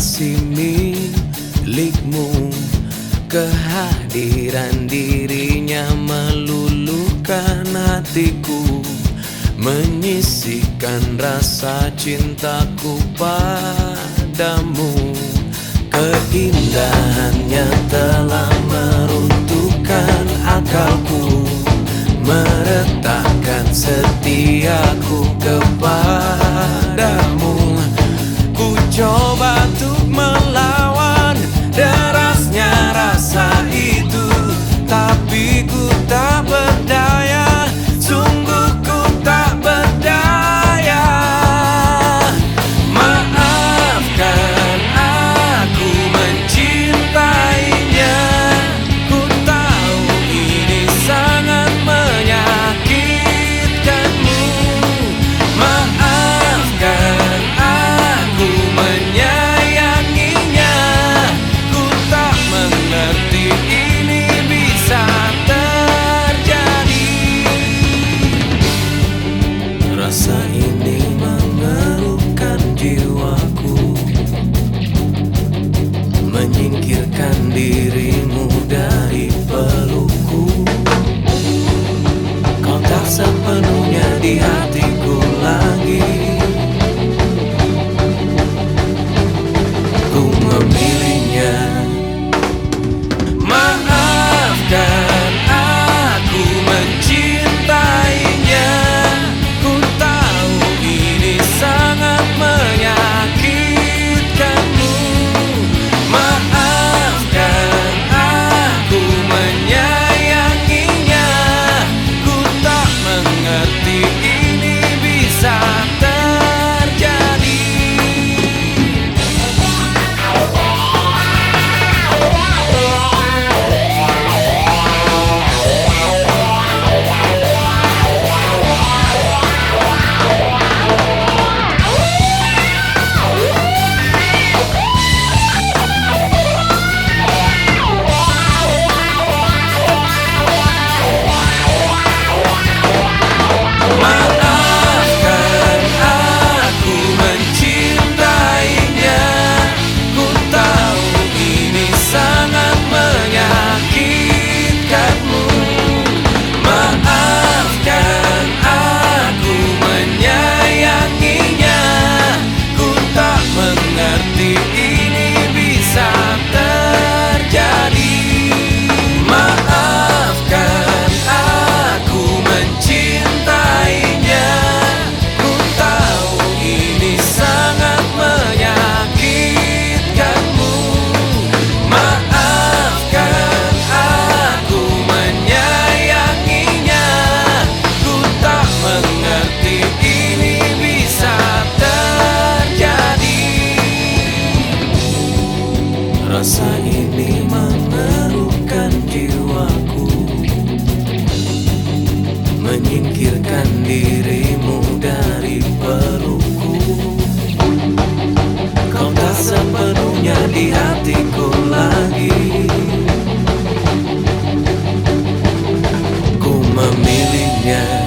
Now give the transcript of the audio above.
masih milikmu. Kehadiran dirinya meluluhkan hatiku. Menyisikan rasa cintaku padamu. Keindahannya telah meruntuhkan akalku. Meretakkan setiaku kepadamu di hatiku lagi. Ku memilihnya. Mana Yeah.